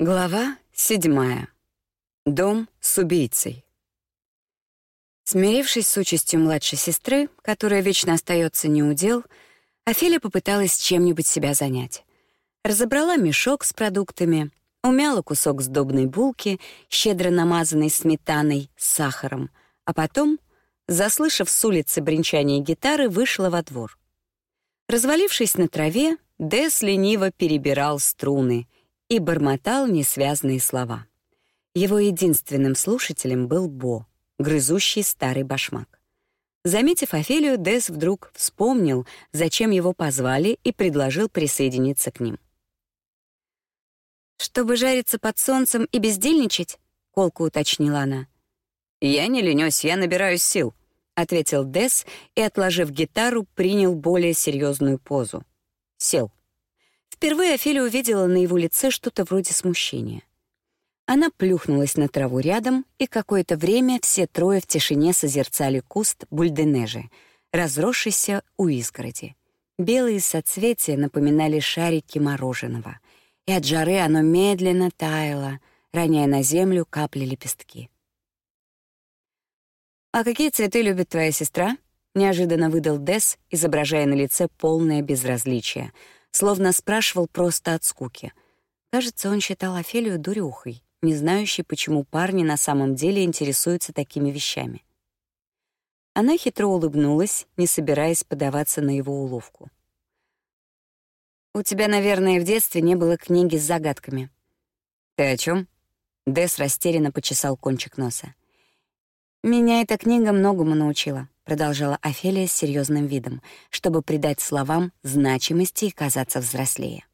Глава седьмая. Дом с убийцей. Смирившись с участью младшей сестры, которая вечно остается неудел, Офелия попыталась чем-нибудь себя занять. Разобрала мешок с продуктами, умяла кусок сдобной булки, щедро намазанной сметаной с сахаром, а потом, заслышав с улицы бренчание гитары, вышла во двор. Развалившись на траве, Дес лениво перебирал струны — и бормотал несвязные слова. Его единственным слушателем был Бо, грызущий старый башмак. Заметив Офелию, Дес вдруг вспомнил, зачем его позвали, и предложил присоединиться к ним. «Чтобы жариться под солнцем и бездельничать?» — колко уточнила она. «Я не ленюсь, я набираюсь сил», — ответил Дес и, отложив гитару, принял более серьезную позу. Сел. Впервые Офелия увидела на его лице что-то вроде смущения. Она плюхнулась на траву рядом, и какое-то время все трое в тишине созерцали куст бульденежи, разросшийся у изгороди. Белые соцветия напоминали шарики мороженого, и от жары оно медленно таяло, роняя на землю капли лепестки. «А какие цветы любит твоя сестра?» — неожиданно выдал Дес, изображая на лице полное безразличие — словно спрашивал просто от скуки. Кажется, он считал Офелию дурехой, не знающей, почему парни на самом деле интересуются такими вещами. Она хитро улыбнулась, не собираясь подаваться на его уловку. «У тебя, наверное, в детстве не было книги с загадками». «Ты о чем? Дэс растерянно почесал кончик носа. «Меня эта книга многому научила продолжала Офелия с серьезным видом, чтобы придать словам значимости и казаться взрослее.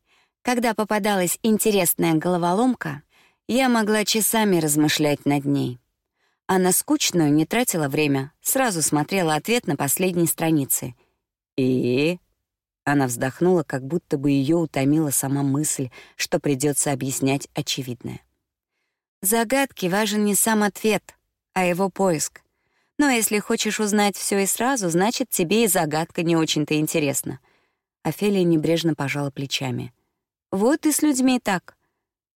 Когда попадалась интересная головоломка, я могла часами размышлять над ней. А на скучную не тратила время, сразу смотрела ответ на последней странице. И она вздохнула, как будто бы ее утомила сама мысль, что придется объяснять очевидное. Загадки важен не сам ответ, а его поиск. Но если хочешь узнать все и сразу, значит, тебе и загадка не очень-то интересна. Офелия небрежно пожала плечами. Вот и с людьми так.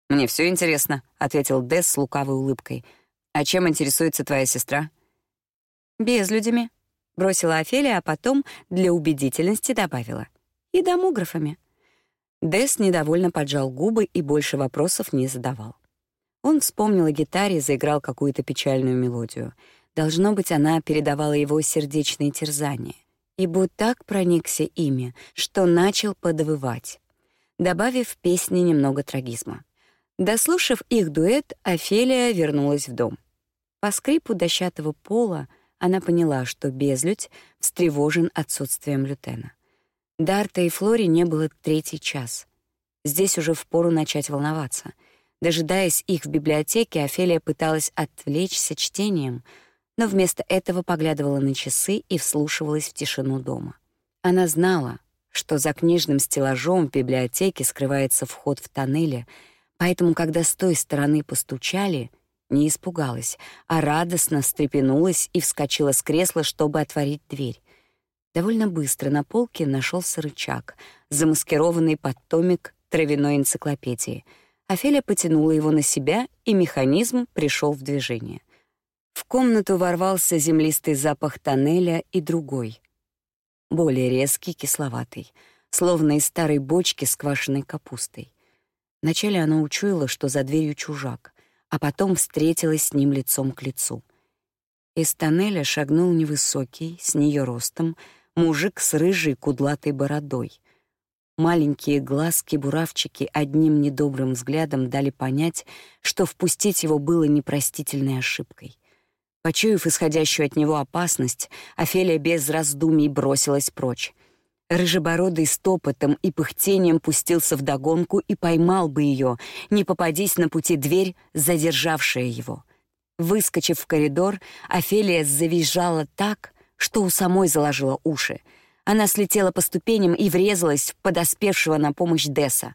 Мне все интересно, ответил Дэс с лукавой улыбкой. А чем интересуется твоя сестра? Без людьми, бросила Офелия, а потом для убедительности добавила: и домографами. Дэс недовольно поджал губы и больше вопросов не задавал. Он вспомнил о гитаре и заиграл какую-то печальную мелодию. Должно быть, она передавала его сердечные терзания. И будь так проникся ими, что начал подвывать, добавив в песне немного трагизма. Дослушав их дуэт, Офелия вернулась в дом. По скрипу дощатого пола она поняла, что безлюдь встревожен отсутствием лютена. Дарта и Флори не было третий час. Здесь уже впору начать волноваться. Дожидаясь их в библиотеке, Офелия пыталась отвлечься чтением — но вместо этого поглядывала на часы и вслушивалась в тишину дома. Она знала, что за книжным стеллажом в библиотеке скрывается вход в тоннеле, поэтому, когда с той стороны постучали, не испугалась, а радостно встрепенулась и вскочила с кресла, чтобы отворить дверь. Довольно быстро на полке нашелся рычаг, замаскированный под томик травяной энциклопедии. Офелия потянула его на себя, и механизм пришел в движение. В комнату ворвался землистый запах тоннеля и другой, более резкий, кисловатый, словно из старой бочки с квашеной капустой. Вначале она учуяла, что за дверью чужак, а потом встретилась с ним лицом к лицу. Из тоннеля шагнул невысокий, с нее ростом, мужик с рыжей кудлатой бородой. Маленькие глазки-буравчики одним недобрым взглядом дали понять, что впустить его было непростительной ошибкой. Почуяв исходящую от него опасность, Офелия без раздумий бросилась прочь. Рыжебородый с топотом и пыхтением пустился в догонку и поймал бы ее, не попадись на пути дверь, задержавшая его. Выскочив в коридор, Офелия завизжала так, что у самой заложила уши. Она слетела по ступеням и врезалась в подоспевшего на помощь Десса.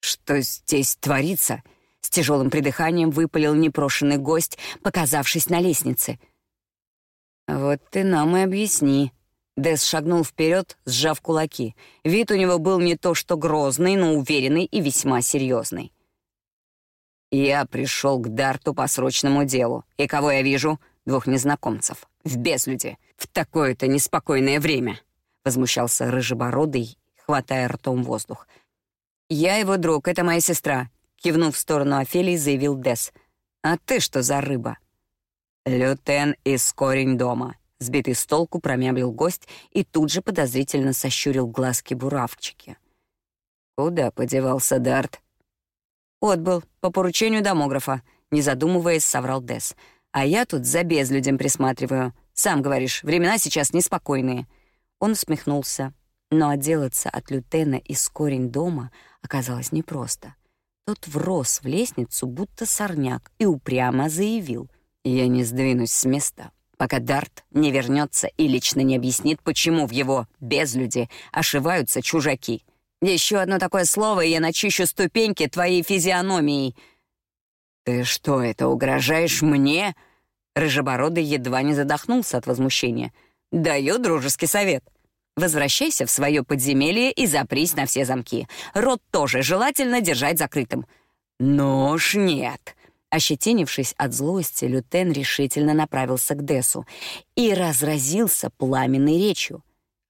«Что здесь творится?» С тяжелым придыханием выпалил непрошенный гость, показавшись на лестнице. «Вот ты нам и объясни». Дэс шагнул вперед, сжав кулаки. Вид у него был не то что грозный, но уверенный и весьма серьезный. Я пришел к Дарту по срочному делу. И кого я вижу? Двух незнакомцев. В безлюде. В такое-то неспокойное время. Возмущался рыжебородый, хватая ртом воздух. «Я его друг, это моя сестра», — кивнув в сторону Офелии, заявил Дес. «А ты что за рыба?» «Лютен из корень дома», — сбитый с толку промямлил гость и тут же подозрительно сощурил глазки-буравчики. «Куда подевался Дарт?» «Отбыл, по поручению домографа», — не задумываясь, соврал Дес. «А я тут за безлюдем присматриваю. Сам говоришь, времена сейчас неспокойные». Он усмехнулся, но отделаться от лютена из корень дома оказалось непросто. Тот врос в лестницу, будто сорняк, и упрямо заявил. «Я не сдвинусь с места, пока Дарт не вернется и лично не объяснит, почему в его безлюде ошиваются чужаки. Еще одно такое слово, и я начищу ступеньки твоей физиономией». «Ты что, это угрожаешь мне?» Рыжебородый едва не задохнулся от возмущения. «Даю дружеский совет. Возвращайся в свое подземелье и запрись на все замки. Рот тоже желательно держать закрытым. Но уж нет. Ощетинившись от злости, Лютен решительно направился к Десу и разразился пламенной речью.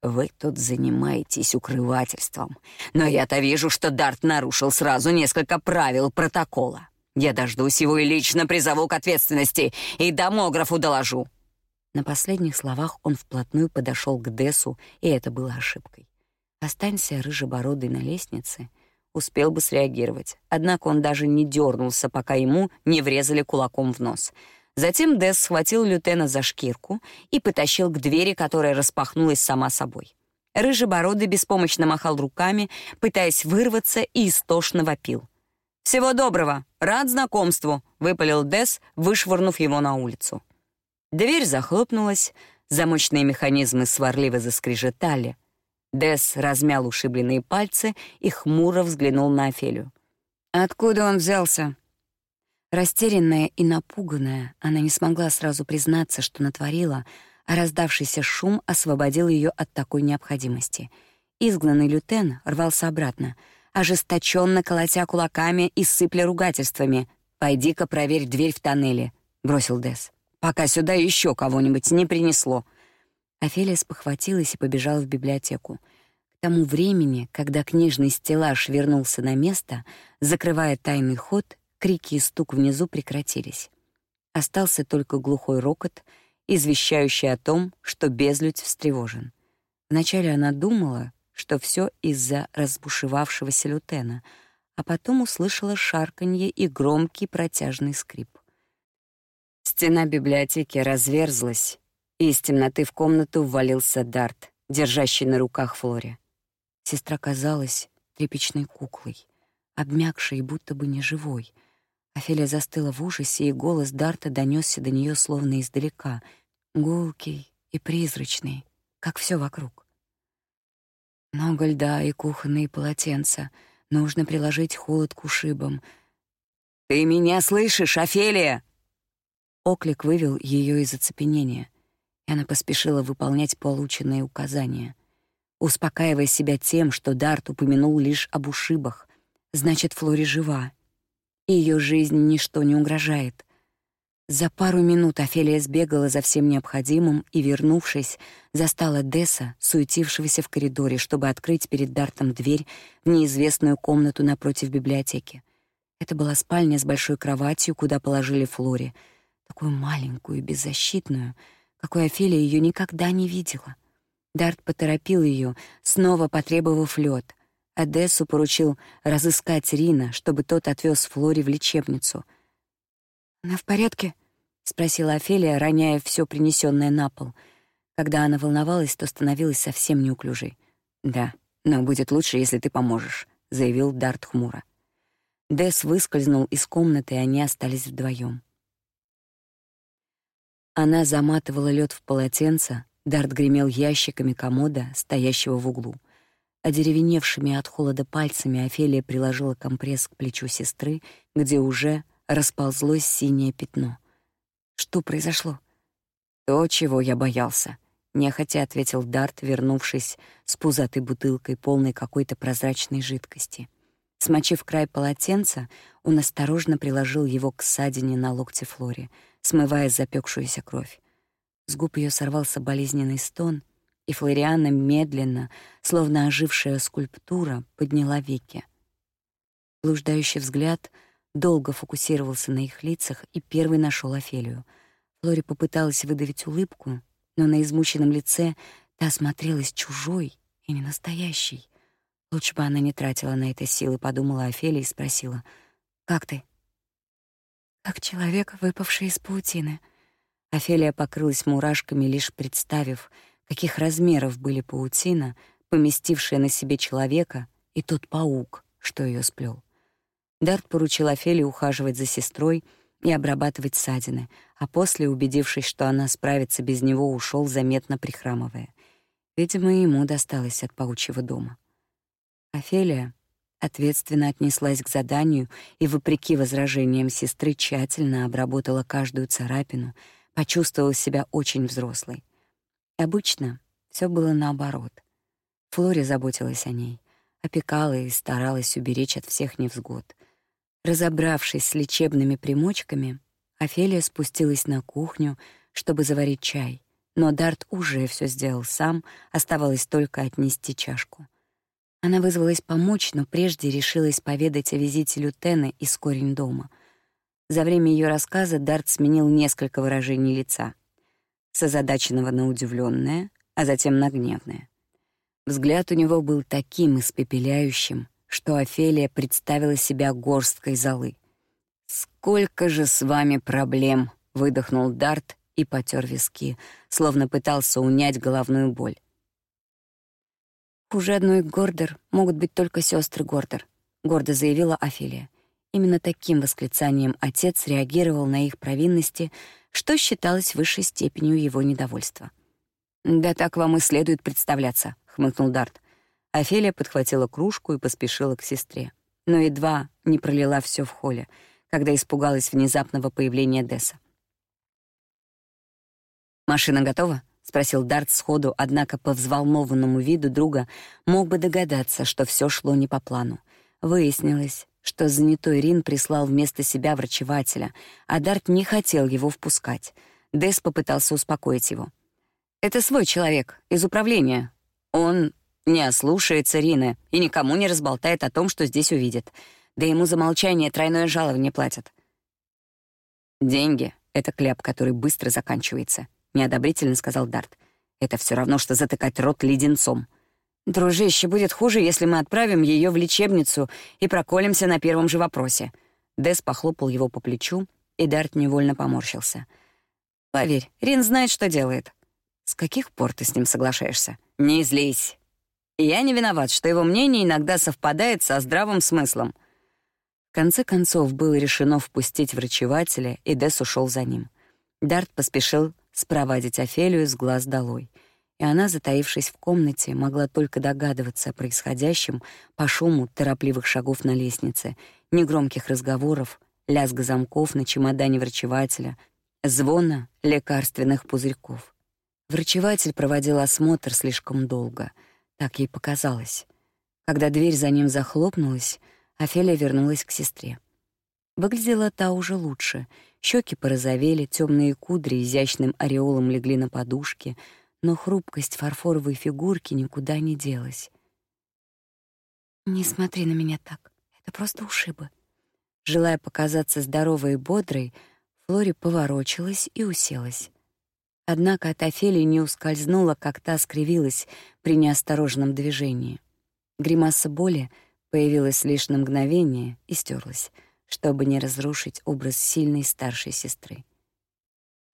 «Вы тут занимаетесь укрывательством, но я-то вижу, что Дарт нарушил сразу несколько правил протокола. Я дождусь его и лично призову к ответственности, и домографу доложу. На последних словах он вплотную подошел к Десу, и это было ошибкой. Останься рыжебородый на лестнице, успел бы среагировать. Однако он даже не дернулся, пока ему не врезали кулаком в нос. Затем Дес схватил лютена за шкирку и потащил к двери, которая распахнулась сама собой. Рыжебородый беспомощно махал руками, пытаясь вырваться, и истошно вопил. «Всего доброго! Рад знакомству!» — выпалил Дес, вышвырнув его на улицу. Дверь захлопнулась, замочные механизмы сварливо заскрежетали. Дес размял ушибленные пальцы и хмуро взглянул на Офелию. «Откуда он взялся?» Растерянная и напуганная, она не смогла сразу признаться, что натворила, а раздавшийся шум освободил ее от такой необходимости. Изгнанный лютен рвался обратно, ожесточенно колотя кулаками и сыпля ругательствами. «Пойди-ка проверь дверь в тоннеле», — бросил Дес пока сюда еще кого-нибудь не принесло». Офелия спохватилась и побежала в библиотеку. К тому времени, когда книжный стеллаж вернулся на место, закрывая тайный ход, крики и стук внизу прекратились. Остался только глухой рокот, извещающий о том, что безлюдь встревожен. Вначале она думала, что все из-за разбушевавшегося лютена, а потом услышала шарканье и громкий протяжный скрип. Стена библиотеки разверзлась, и из темноты в комнату ввалился Дарт, держащий на руках Флори. Сестра казалась тряпичной куклой, обмякшей и будто бы неживой. Офелия застыла в ужасе, и голос Дарта донесся до нее словно издалека, гулкий и призрачный, как все вокруг. Много льда и кухонные полотенца. Нужно приложить холод к ушибам. «Ты меня слышишь, Офелия?» Оклик вывел ее из оцепенения, и она поспешила выполнять полученные указания, успокаивая себя тем, что Дарт упомянул лишь об ушибах, значит, Флори жива, и ее жизни ничто не угрожает. За пару минут Офелия сбегала за всем необходимым и, вернувшись, застала Десса, суетившегося в коридоре, чтобы открыть перед Дартом дверь в неизвестную комнату напротив библиотеки. Это была спальня с большой кроватью, куда положили Флори — такую маленькую беззащитную, какой Офелия ее никогда не видела. Дарт поторопил ее, снова потребовав лед. Одессу поручил разыскать Рина, чтобы тот отвез Флори в лечебницу. «Она в порядке?» — спросила Офелия, роняя все принесенное на пол. Когда она волновалась, то становилась совсем неуклюжей. «Да, но будет лучше, если ты поможешь», — заявил Дарт хмуро. Дес выскользнул из комнаты, и они остались вдвоем. Она заматывала лед в полотенце, Дарт гремел ящиками комода, стоящего в углу. Одеревеневшими от холода пальцами Офелия приложила компресс к плечу сестры, где уже расползлось синее пятно. Что произошло? То, чего я боялся, нехотя ответил Дарт, вернувшись с пузатой бутылкой, полной какой-то прозрачной жидкости. Смочив край полотенца, он осторожно приложил его к ссадине на локте Флори, смывая запекшуюся кровь. С губ ее сорвался болезненный стон, и Флориана медленно, словно ожившая скульптура, подняла веки. Блуждающий взгляд долго фокусировался на их лицах и первый нашел Офелию. Флори попыталась выдавить улыбку, но на измученном лице та смотрелась чужой и ненастоящей. Лучше бы она не тратила на это силы, подумала Офелия и спросила: "Как ты?" "Как человек, выпавший из паутины". Офелия покрылась мурашками, лишь представив, каких размеров были паутина, поместившая на себе человека, и тот паук, что ее сплел. Дарт поручил Офелии ухаживать за сестрой и обрабатывать ссадины, а после, убедившись, что она справится без него, ушел заметно прихрамывая. Видимо, ему досталось от паучьего дома. Офелия ответственно отнеслась к заданию и, вопреки возражениям сестры, тщательно обработала каждую царапину, почувствовала себя очень взрослой. Обычно все было наоборот. Флори заботилась о ней, опекала и старалась уберечь от всех невзгод. Разобравшись с лечебными примочками, Офелия спустилась на кухню, чтобы заварить чай, но Дарт уже все сделал сам, оставалось только отнести чашку. Она вызвалась помочь, но прежде решилась поведать о визите Лютены из корень дома. За время ее рассказа Дарт сменил несколько выражений лица. С озадаченного на удивленное, а затем на гневное. Взгляд у него был таким испепеляющим, что Офелия представила себя горсткой золы. «Сколько же с вами проблем!» — выдохнул Дарт и потер виски, словно пытался унять головную боль. Хуже одной Гордер могут быть только сестры Гордер, гордо заявила Офелия. Именно таким восклицанием отец реагировал на их провинности, что считалось высшей степенью его недовольства. Да так вам и следует представляться, хмыкнул Дарт. Офелия подхватила кружку и поспешила к сестре, но едва не пролила все в холле, когда испугалась внезапного появления Десса. Машина готова? — спросил Дарт сходу, однако по взволнованному виду друга мог бы догадаться, что все шло не по плану. Выяснилось, что занятой Рин прислал вместо себя врачевателя, а Дарт не хотел его впускать. Дэс попытался успокоить его. «Это свой человек, из управления. Он не ослушается Рины и никому не разболтает о том, что здесь увидит. Да ему за молчание тройное жалование платят». «Деньги — это кляп, который быстро заканчивается», неодобрительно сказал Дарт. Это все равно что затыкать рот леденцом. Дружище, будет хуже, если мы отправим ее в лечебницу и проколемся на первом же вопросе. Дэс похлопал его по плечу, и Дарт невольно поморщился. Поверь, Рин знает, что делает. С каких пор ты с ним соглашаешься? Не злись. Я не виноват, что его мнение иногда совпадает со здравым смыслом. В конце концов было решено впустить врачевателя, и Дэс ушел за ним. Дарт поспешил спровадить Офелию с глаз долой. И она, затаившись в комнате, могла только догадываться о происходящем по шуму торопливых шагов на лестнице, негромких разговоров, лязга замков на чемодане врачевателя, звона лекарственных пузырьков. Врачеватель проводил осмотр слишком долго, так ей показалось. Когда дверь за ним захлопнулась, Офелия вернулась к сестре. Выглядела та уже лучше — Щеки порозовели, темные кудри изящным ореолом легли на подушке, но хрупкость фарфоровой фигурки никуда не делась. «Не смотри на меня так, это просто ушибы». Желая показаться здоровой и бодрой, Флори поворочилась и уселась. Однако от Офелии не ускользнула, как та скривилась при неосторожном движении. Гримаса боли появилась лишь на мгновение и стерлась — чтобы не разрушить образ сильной старшей сестры.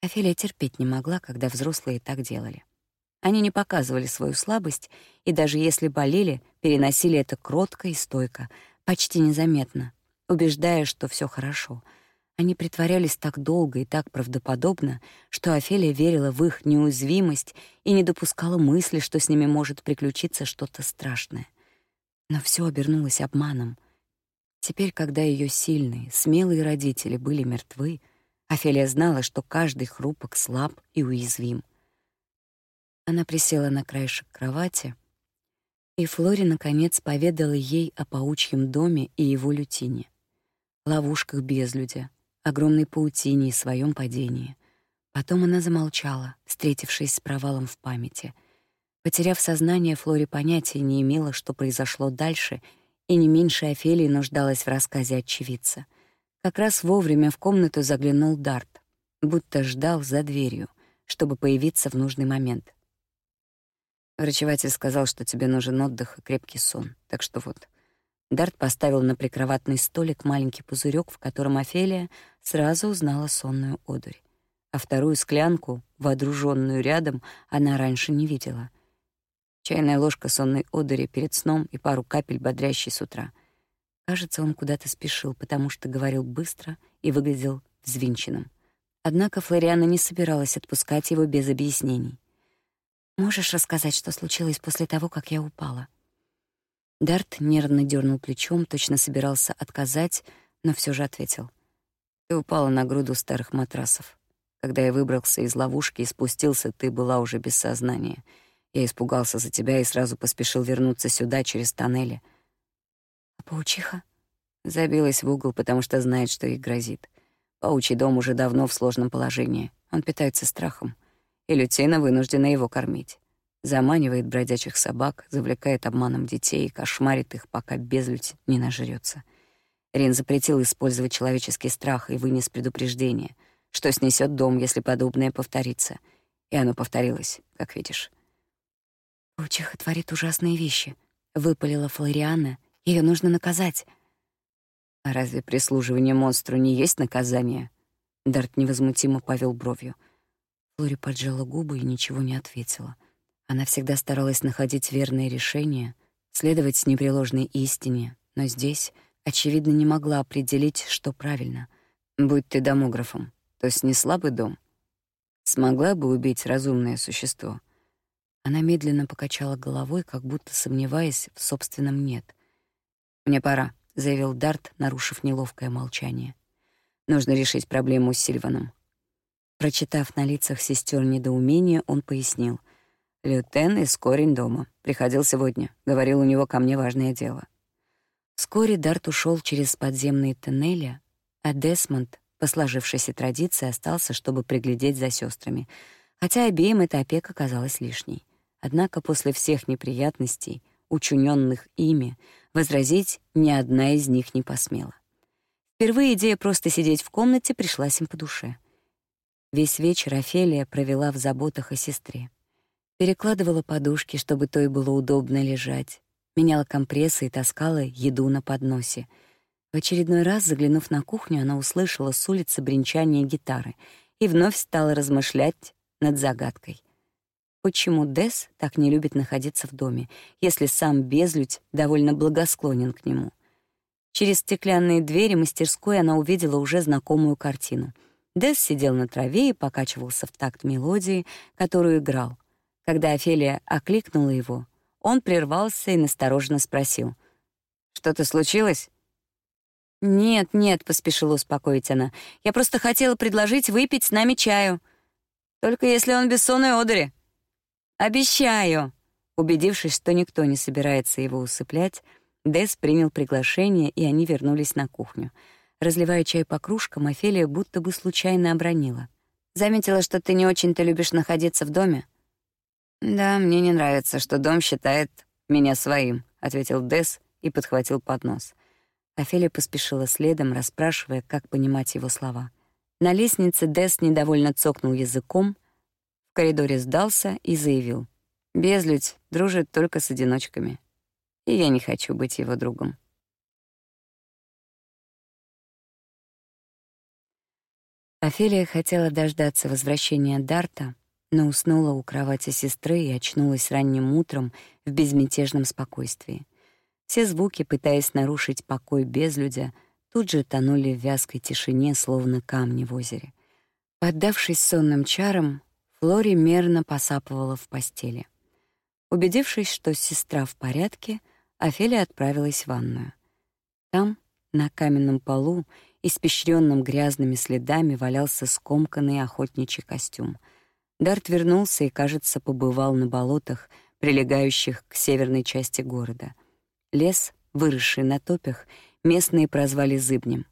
Офелия терпеть не могла, когда взрослые так делали. Они не показывали свою слабость, и даже если болели, переносили это кротко и стойко, почти незаметно, убеждая, что все хорошо. Они притворялись так долго и так правдоподобно, что Офелия верила в их неуязвимость и не допускала мысли, что с ними может приключиться что-то страшное. Но все обернулось обманом — Теперь, когда ее сильные, смелые родители были мертвы, Офелия знала, что каждый хрупок, слаб и уязвим. Она присела на краешек кровати И Флори, наконец, поведала ей о паучьем доме и его лютине, ловушках безлюдя, огромной паутине и своем падении. Потом она замолчала, встретившись с провалом в памяти. Потеряв сознание, Флори понятия не имела, что произошло дальше, и не меньше Офелии нуждалась в рассказе очевидца. Как раз вовремя в комнату заглянул Дарт, будто ждал за дверью, чтобы появиться в нужный момент. Врачеватель сказал, что тебе нужен отдых и крепкий сон. Так что вот. Дарт поставил на прикроватный столик маленький пузырек, в котором Офелия сразу узнала сонную одурь. А вторую склянку, водруженную рядом, она раньше не видела. Чайная ложка сонной одури перед сном и пару капель бодрящей с утра. Кажется, он куда-то спешил, потому что говорил быстро и выглядел взвинченным. Однако Флориана не собиралась отпускать его без объяснений. Можешь рассказать, что случилось после того, как я упала? Дарт нервно дернул плечом, точно собирался отказать, но все же ответил. Ты упала на груду старых матрасов. Когда я выбрался из ловушки и спустился, ты была уже без сознания. Я испугался за тебя и сразу поспешил вернуться сюда через тоннели. А паучиха забилась в угол, потому что знает, что ей грозит. Паучий дом уже давно в сложном положении. Он питается страхом и Лютина вынуждена его кормить. Заманивает бродячих собак, завлекает обманом детей и кошмарит их, пока безлюдь не нажрется. Рин запретил использовать человеческий страх и вынес предупреждение, что снесет дом, если подобное повторится. И оно повторилось, как видишь. «Паучиха творит ужасные вещи», — выпалила Флориана. Ее нужно наказать». «А разве прислуживание монстру не есть наказание?» Дарт невозмутимо повел бровью — Флори поджала губы и ничего не ответила. Она всегда старалась находить верные решения, следовать непреложной истине, но здесь, очевидно, не могла определить, что правильно. Будь ты домографом, то снесла бы дом. Смогла бы убить разумное существо. Она медленно покачала головой, как будто сомневаясь в собственном «нет». «Мне пора», — заявил Дарт, нарушив неловкое молчание. «Нужно решить проблему с Сильваном. Прочитав на лицах сестер недоумение, он пояснил. «Лютен из корень дома. Приходил сегодня. Говорил, у него ко мне важное дело». Вскоре Дарт ушел через подземные тоннели, а Десмонд, по сложившейся традиции, остался, чтобы приглядеть за сестрами, хотя обеим эта опека казалась лишней. Однако после всех неприятностей, учиненных ими, возразить ни одна из них не посмела. Впервые идея просто сидеть в комнате пришлась им по душе — Весь вечер Офелия провела в заботах о сестре. Перекладывала подушки, чтобы той было удобно лежать, меняла компрессы и таскала еду на подносе. В очередной раз, заглянув на кухню, она услышала с улицы бренчание гитары и вновь стала размышлять над загадкой. Почему Дес так не любит находиться в доме, если сам безлюдь довольно благосклонен к нему? Через стеклянные двери мастерской она увидела уже знакомую картину — Дес сидел на траве и покачивался в такт мелодии, которую играл. Когда Офелия окликнула его, он прервался и настороженно спросил. «Что-то случилось?» «Нет, нет», — поспешила успокоить она. «Я просто хотела предложить выпить с нами чаю. Только если он бессонной одури». «Обещаю!» Убедившись, что никто не собирается его усыплять, Дес принял приглашение, и они вернулись на кухню — Разливая чай по кружкам, Офелия будто бы случайно обронила. «Заметила, что ты не очень-то любишь находиться в доме?» «Да, мне не нравится, что дом считает меня своим», — ответил Дес и подхватил поднос. Офелия поспешила следом, расспрашивая, как понимать его слова. На лестнице Дес недовольно цокнул языком, в коридоре сдался и заявил. «Безлюдь дружит только с одиночками, и я не хочу быть его другом». Офелия хотела дождаться возвращения Дарта, но уснула у кровати сестры и очнулась ранним утром в безмятежном спокойствии. Все звуки, пытаясь нарушить покой безлюдя, тут же тонули в вязкой тишине, словно камни в озере. Поддавшись сонным чарам, Флори мерно посапывала в постели. Убедившись, что сестра в порядке, Офелия отправилась в ванную. Там, на каменном полу, испещренном грязными следами валялся скомканный охотничий костюм. Дарт вернулся и, кажется, побывал на болотах, прилегающих к северной части города. Лес, выросший на топях, местные прозвали зыбнем.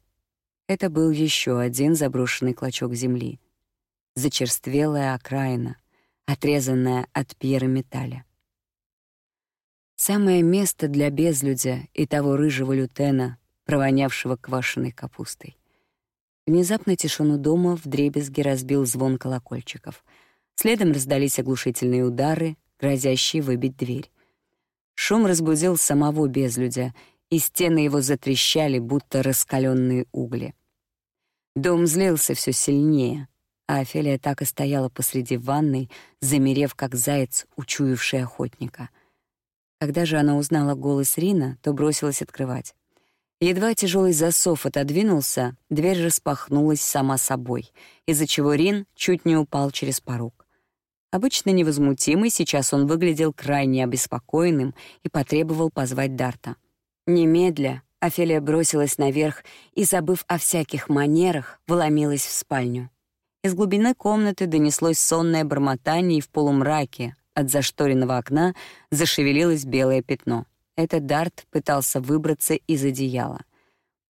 Это был еще один заброшенный клочок земли. Зачерствелая окраина, отрезанная от пьера металля. Самое место для безлюдя и того рыжего лютена, провонявшего квашеной капустой. Внезапно тишину дома вдребезги разбил звон колокольчиков. Следом раздались оглушительные удары, грозящие выбить дверь. Шум разбудил самого безлюдя, и стены его затрещали, будто раскаленные угли. Дом злился все сильнее, а Офелия так и стояла посреди ванной, замерев, как заяц, учуявший охотника. Когда же она узнала голос Рина, то бросилась открывать. Едва тяжелый засов отодвинулся, дверь распахнулась сама собой, из-за чего Рин чуть не упал через порог. Обычно невозмутимый, сейчас он выглядел крайне обеспокоенным и потребовал позвать Дарта. Немедля Офелия бросилась наверх и, забыв о всяких манерах, вломилась в спальню. Из глубины комнаты донеслось сонное бормотание, и в полумраке от зашторенного окна зашевелилось белое пятно. Этот Дарт пытался выбраться из одеяла.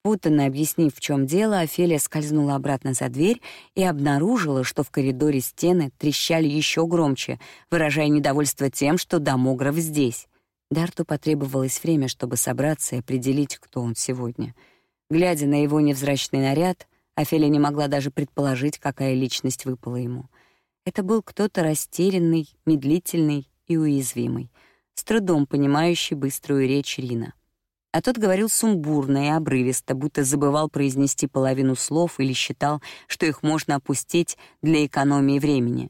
Путанно объяснив, в чем дело, Офелия скользнула обратно за дверь и обнаружила, что в коридоре стены трещали еще громче, выражая недовольство тем, что домограф здесь. Дарту потребовалось время, чтобы собраться и определить, кто он сегодня. Глядя на его невзрачный наряд, Офелия не могла даже предположить, какая личность выпала ему. Это был кто-то растерянный, медлительный и уязвимый, с трудом понимающий быструю речь Рина. А тот говорил сумбурно и обрывисто, будто забывал произнести половину слов или считал, что их можно опустить для экономии времени.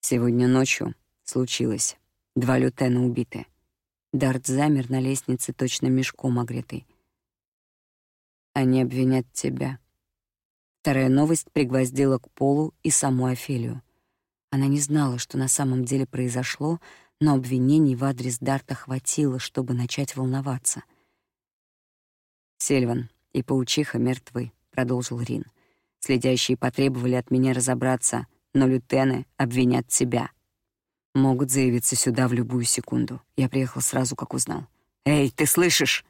Сегодня ночью случилось. Два лютена убиты. Дарт замер на лестнице, точно мешком огретый. Они обвинят тебя. Вторая новость пригвоздила к полу и саму Офелию. Она не знала, что на самом деле произошло, но обвинений в адрес Дарта хватило, чтобы начать волноваться. «Сильван и паучиха мертвы», — продолжил Рин. «Следящие потребовали от меня разобраться, но лютены обвинят тебя. Могут заявиться сюда в любую секунду. Я приехал сразу, как узнал. Эй, ты слышишь?»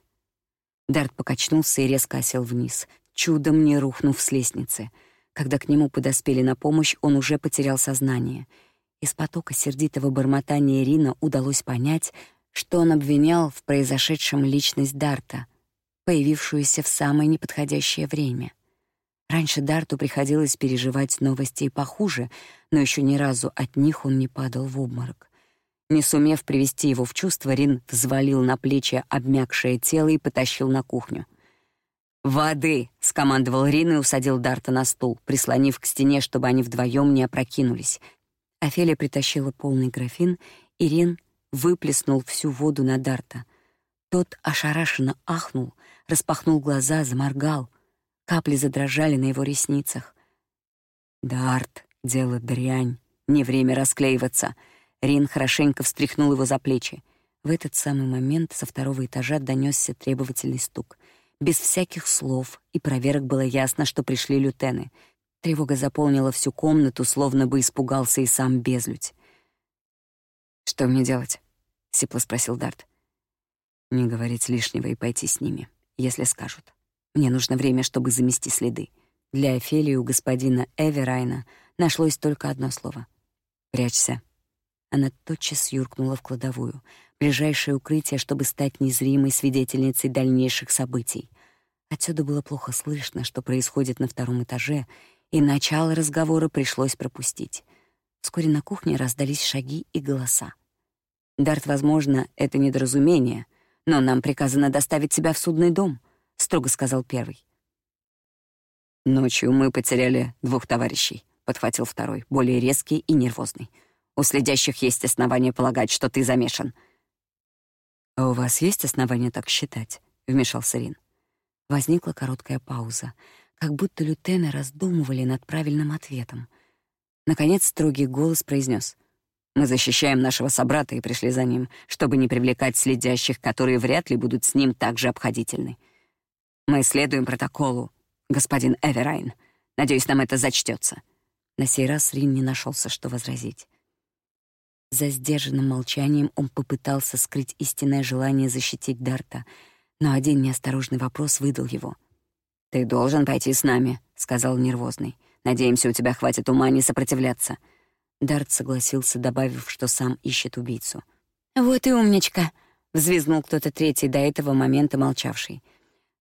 Дарт покачнулся и резко осел вниз чудом не рухнув с лестницы. Когда к нему подоспели на помощь, он уже потерял сознание. Из потока сердитого бормотания Ирина удалось понять, что он обвинял в произошедшем личность Дарта, появившуюся в самое неподходящее время. Раньше Дарту приходилось переживать новости и похуже, но еще ни разу от них он не падал в обморок. Не сумев привести его в чувство, Рин взвалил на плечи обмякшее тело и потащил на кухню. «Воды!» — скомандовал Рин и усадил Дарта на стул, прислонив к стене, чтобы они вдвоем не опрокинулись. Офелия притащила полный графин, и Рин выплеснул всю воду на Дарта. Тот ошарашенно ахнул, распахнул глаза, заморгал. Капли задрожали на его ресницах. «Дарт, дело дрянь, не время расклеиваться!» Рин хорошенько встряхнул его за плечи. В этот самый момент со второго этажа донесся требовательный стук. Без всяких слов и проверок было ясно, что пришли лютены. Тревога заполнила всю комнату, словно бы испугался и сам безлюдь. «Что мне делать?» — сипло спросил Дарт. «Не говорить лишнего и пойти с ними, если скажут. Мне нужно время, чтобы замести следы. Для Офелии у господина Эверайна нашлось только одно слово — «прячься». Она тотчас юркнула в кладовую, ближайшее укрытие, чтобы стать незримой свидетельницей дальнейших событий. Отсюда было плохо слышно, что происходит на втором этаже, и начало разговора пришлось пропустить. Вскоре на кухне раздались шаги и голоса. «Дарт, возможно, это недоразумение, но нам приказано доставить тебя в судный дом», — строго сказал первый. «Ночью мы потеряли двух товарищей», — подхватил второй, более резкий и нервозный. «У следящих есть основания полагать, что ты замешан». «А у вас есть основания так считать?» — вмешался Рин. Возникла короткая пауза, как будто лютены раздумывали над правильным ответом. Наконец строгий голос произнес: «Мы защищаем нашего собрата и пришли за ним, чтобы не привлекать следящих, которые вряд ли будут с ним так же обходительны. Мы следуем протоколу, господин Эверайн. Надеюсь, нам это зачтется». На сей раз Рин не нашелся, что возразить. За сдержанным молчанием он попытался скрыть истинное желание защитить Дарта, но один неосторожный вопрос выдал его. «Ты должен пойти с нами», — сказал нервозный. «Надеемся, у тебя хватит ума не сопротивляться». Дарт согласился, добавив, что сам ищет убийцу. «Вот и умничка», — взвизгнул кто-то третий, до этого момента молчавший.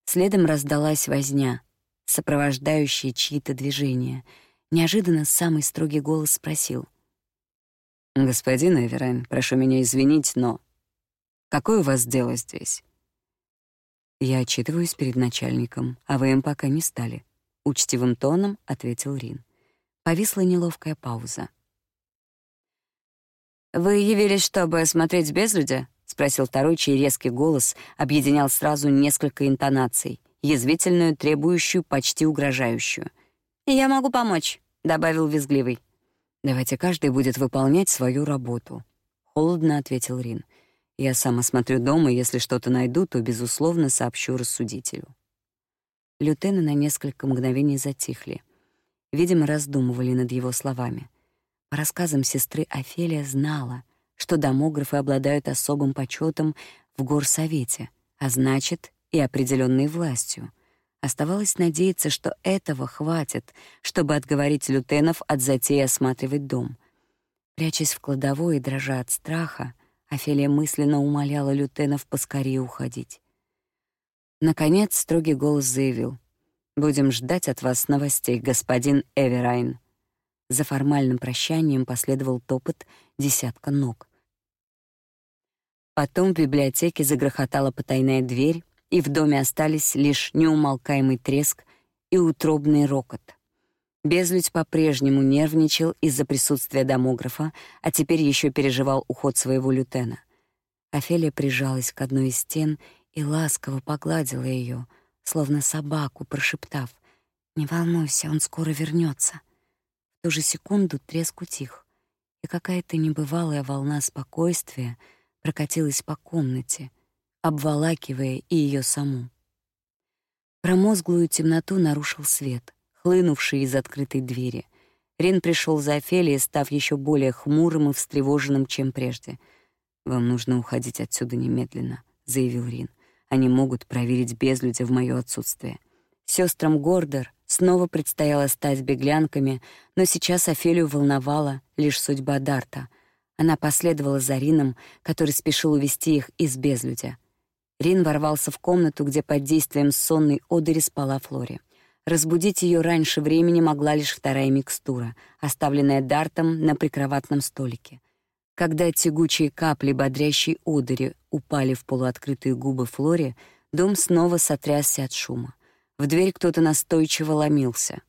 Следом раздалась возня, сопровождающая чьи-то движения. Неожиданно самый строгий голос спросил. «Господин Эверайн, прошу меня извинить, но... Какое у вас дело здесь?» «Я отчитываюсь перед начальником, а вы им пока не стали», — учтивым тоном ответил Рин. Повисла неловкая пауза. «Вы явились, чтобы осмотреть безлюдя?» — спросил второй, чей резкий голос объединял сразу несколько интонаций, язвительную, требующую, почти угрожающую. «Я могу помочь», — добавил визгливый. Давайте каждый будет выполнять свою работу, холодно ответил Рин. Я сам осмотрю дом, и если что-то найду, то безусловно сообщу рассудителю. Лютены на несколько мгновений затихли. Видимо, раздумывали над его словами. По рассказам сестры Офелия знала, что домографы обладают особым почетом в горсовете, а значит, и определенной властью — Оставалось надеяться, что этого хватит, чтобы отговорить лютенов от затеи осматривать дом. Прячась в кладовой и дрожа от страха, Офелия мысленно умоляла лютенов поскорее уходить. Наконец строгий голос заявил: "Будем ждать от вас новостей, господин Эверайн". За формальным прощанием последовал топот десятка ног. Потом в библиотеке загрохотала потайная дверь, и в доме остались лишь неумолкаемый треск и утробный рокот. Безлюдь по-прежнему нервничал из-за присутствия домографа, а теперь еще переживал уход своего лютена. Офелия прижалась к одной из стен и ласково погладила ее, словно собаку, прошептав: "Не волнуйся, он скоро вернется. В ту же секунду треск утих, и какая-то небывалая волна спокойствия прокатилась по комнате, обволакивая и ее саму. Промозглую темноту нарушил свет, хлынувший из открытой двери. Рен пришел за Офелией, став еще более хмурым и встревоженным, чем прежде. «Вам нужно уходить отсюда немедленно», — заявил Рин. «Они могут проверить безлюдя в моё отсутствие». Сестрам Гордер снова предстояло стать беглянками, но сейчас Офелию волновала лишь судьба Дарта. Она последовала за Рином, который спешил увести их из безлюдя. Рин ворвался в комнату, где под действием сонной одыри спала Флори. Разбудить ее раньше времени могла лишь вторая микстура, оставленная Дартом на прикроватном столике. Когда тягучие капли бодрящей одыри упали в полуоткрытые губы Флори, дом снова сотрясся от шума. В дверь кто-то настойчиво ломился.